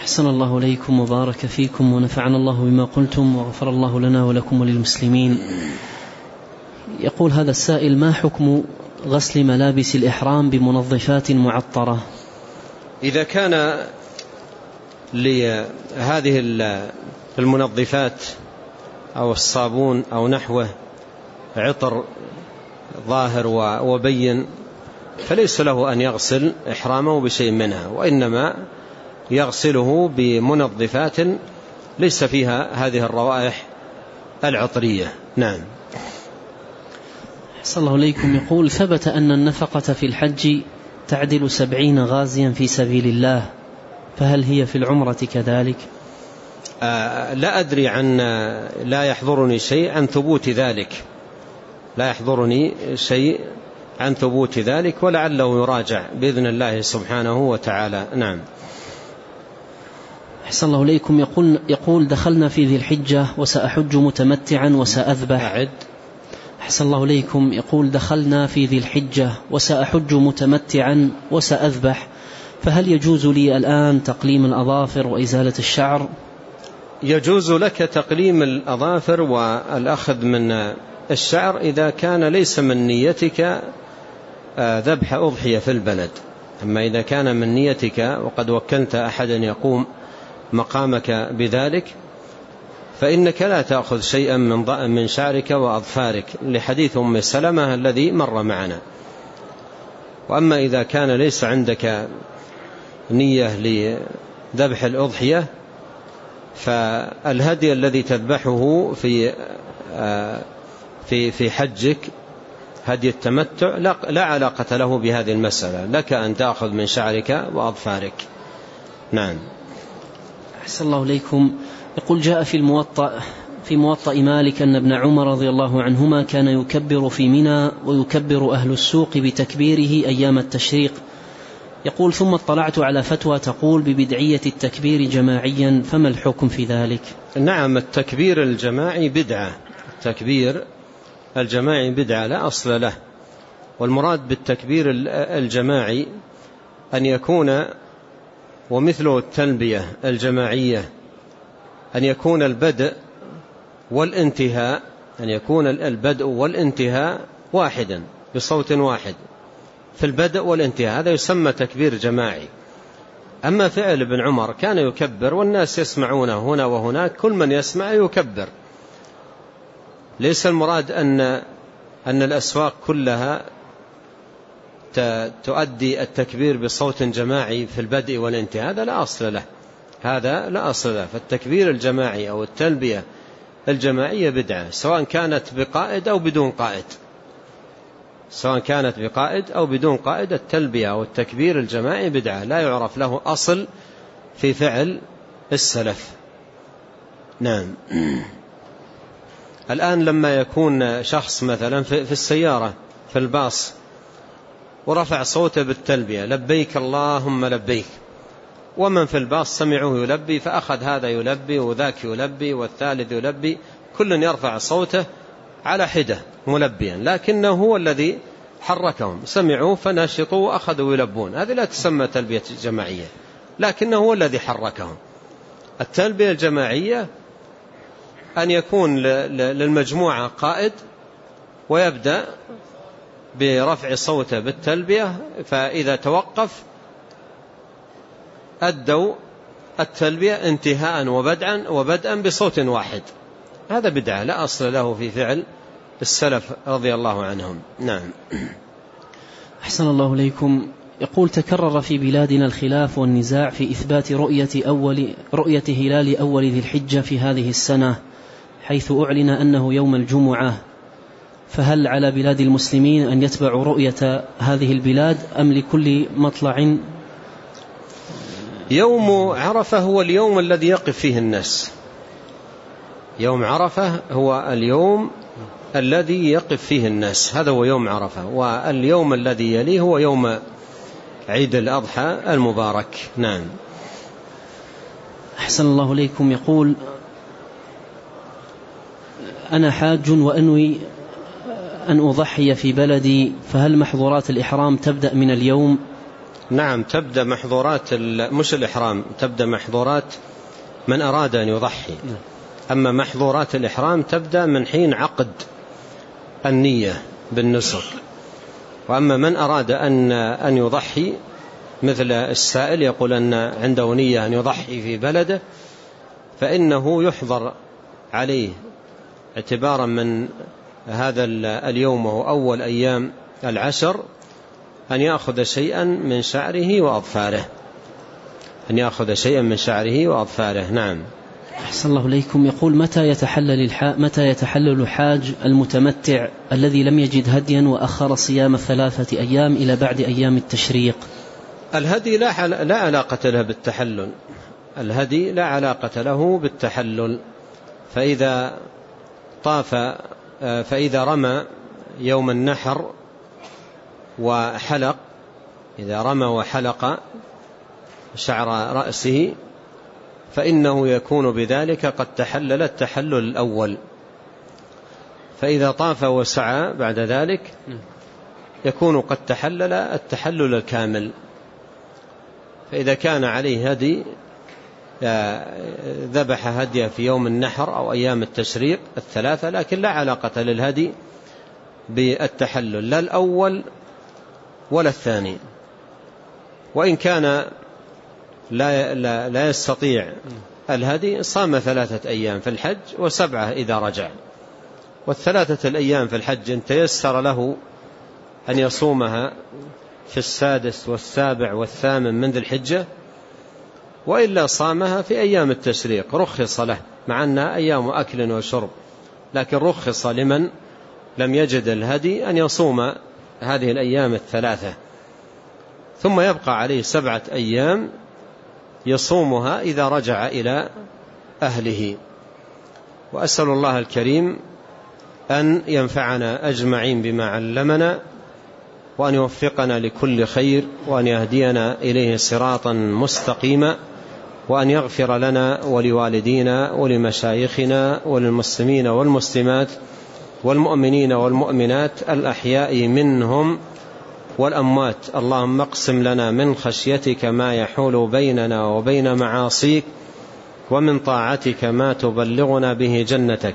أحسن الله إليكم وبارك فيكم ونفعنا الله بما قلتم وغفر الله لنا ولكم وللمسلمين. يقول هذا السائل ما حكم غسل ملابس الإحرام بمنظفات معطرة؟ إذا كان لهذه المنظفات أو الصابون أو نحوه عطر ظاهر وبين فليس له أن يغسل إحرامه بشيء منها وإنما يغسله بمنظفات ليس فيها هذه الروائح العطرية. نعم. صلى الله عليكم يقول ثبت أن النفقة في الحج تعدل سبعين غازيا في سبيل الله فهل هي في العمرة كذلك؟ آه لا أدري عن لا يحضرني شيء عن ثبوت ذلك. لا يحضرني شيء عن ثبوت ذلك ولعله يراجع بإذن الله سبحانه وتعالى. نعم. أحسن الله إليكم. يقول, يقول دخلنا في ذي الحجة وسأحج متمتعا وسأذبح. أعد. أحسن الله إليكم. يقول دخلنا في ذي الحجة وسأحج متمتعا وسأذبح. فهل يجوز لي الآن تقليم الأظافر وإزالة الشعر؟ يجوز لك تقليم الأظافر والأخذ من الشعر إذا كان ليس من نيتك آه، ذبح أضحية في البلد. أما إذا كان من نيتك وقد وكلت أحدا يقوم مقامك بذلك فإنك لا تأخذ شيئا من من شعرك وأظفارك لحديث أم سلمة الذي مر معنا. وأما إذا كان ليس عندك نية لذبح الأضحية فالهدي الذي تذبحه في في في حجك هدي التمتع لا علاقة له بهذه المسألة. لك أن تأخذ من شعرك وأظفارك. نعم. أحسن الله إليكم. يقول جاء في الموطأ في موطأ مالك أن ابن عمر رضي الله عنهما كان يكبر في منى ويكبر أهل السوق بتكبيره أيام التشريق. يقول ثم اطلعت على فتوى تقول ببدعية التكبير جماعيا فما الحكم في ذلك؟ نعم التكبير الجماعي بدعة. التكبير الجماعي بدعة لا أصل له. والمراد بالتكبير الجماعي أن يكون ومثله التلبية الجماعية أن يكون البدء والانتهاء أن يكون البدء والانتهاء واحدا بصوت واحد في البدء والانتهاء هذا يسمى تكبير جماعي. أما فعل ابن عمر كان يكبر والناس يسمعونه هنا وهناك كل من يسمع يكبر. ليس المراد أن أن الأسواق كلها تؤدي التكبير بصوت جماعي في البدء والانتهاء هذا لا أصل له. هذا لا أصل له. فالتكبير الجماعي أو التلبية الجماعية بدعة سواء كانت بقائد أو بدون قائد. سواء كانت بقائد أو بدون قائد التلبية أو التكبير الجماعي بدعة لا يعرف له أصل في فعل السلف. نعم. الآن لما يكون شخص مثلا في السيارة في الباص ورفع صوته بالتلبية لبيك اللهم لبيك. ومن في الباص سمعوه يلبي فأخذ هذا يلبي وذاك يلبي والثالث يلبي. كل يرفع صوته على حدة ملبيا لكنه هو الذي حركهم. سمعوا فنشطوا وأخذوا يلبون. هذه لا تسمى تلبية جماعية لكنه هو الذي حركهم. التلبية الجماعية أن يكون للمجموعة قائد ويبدأ برفع صوته بالتلبية فإذا توقف أدوا التلبية انتهاء وبدعا وبدءا بصوت واحد. هذا بدعة لا أصل له في فعل السلف رضي الله عنهم. نعم. أحسن الله إليكم. يقول تكرر في بلادنا الخلاف والنزاع في إثبات رؤية أول رؤية هلال أول ذي الحجة في هذه السنة حيث أعلن أنه يوم الجمعة. فهل على بلاد المسلمين أن يتبعوا رؤية هذه البلاد أم لكل مطلع؟ يوم عرفة هو اليوم الذي يقف فيه الناس. يوم عرفة هو اليوم الذي يقف فيه الناس. هذا هو يوم عرفة. واليوم الذي يليه هو يوم عيد الأضحى المبارك. نعم. أحسن الله إليكم. يقول أنا حاج وأنوي أن أضحي في بلدي فهل محظورات الإحرام تبدأ من اليوم؟ نعم تبدأ محظورات مش الإحرام تبدأ محظورات من أراد أن يضحي. نعم. أما محظورات الإحرام تبدأ من حين عقد النية بالنسك. وأما من أراد أن أن يضحي مثل السائل يقول أن عنده نية أن يضحي في بلده فإنه يحضر عليه اعتبارا من هذا اليوم وهو أول أيام العشر أن يأخذ شيئا من شعره وأظفاره. أن يأخذ شيئا من شعره وأظفاره نعم. أحسن الله إليكم. يقول متى يتحلل متى يتحلل الحاج المتمتع الذي لم يجد هديا وأخر صيام ثلاثة أيام إلى بعد أيام التشريق؟ الهدي لا لا علاقة له بالتحلل. الهدي لا علاقة له بالتحلل. فإذا طاف فإذا رمى يوم النحر وحلق إذا رمى وحلق شعر رأسه فإنه يكون بذلك قد تحلل التحلل الأول. فإذا طاف وسعى بعد ذلك يكون قد تحلل التحلل الكامل. فإذا كان عليه هدي ذبح هدية في يوم النحر أو أيام التشريق الثلاثة لكن لا علاقة للهدي بالتحلل لا الأول ولا الثاني. وإن كان لا, لا, لا يستطيع الهدي صام ثلاثة أيام في الحج وسبعة إذا رجع. والثلاثة الأيام في الحج إن تيسر له أن يصومها في السادس والسابع والثامن من ذي الحجة وإلا صامها في أيام التشريق رخص له مع أنها أيام أكل وشرب. لكن رخص لمن لم يجد الهدي أن يصوم هذه الأيام الثلاثة. ثم يبقى عليه سبعة أيام يصومها إذا رجع إلى أهله. وأسأل الله الكريم أن ينفعنا أجمعين بما علمنا وأن يوفقنا لكل خير وأن يهدينا إليه صراطا مستقيما وأن يغفر لنا ولوالدينا ولمشايخنا وللمسلمين والمسلمات والمؤمنين والمؤمنات الأحياء منهم والأموات. اللهم اقسم لنا من خشيتك ما يحول بيننا وبين معاصيك ومن طاعتك ما تبلغنا به جنتك.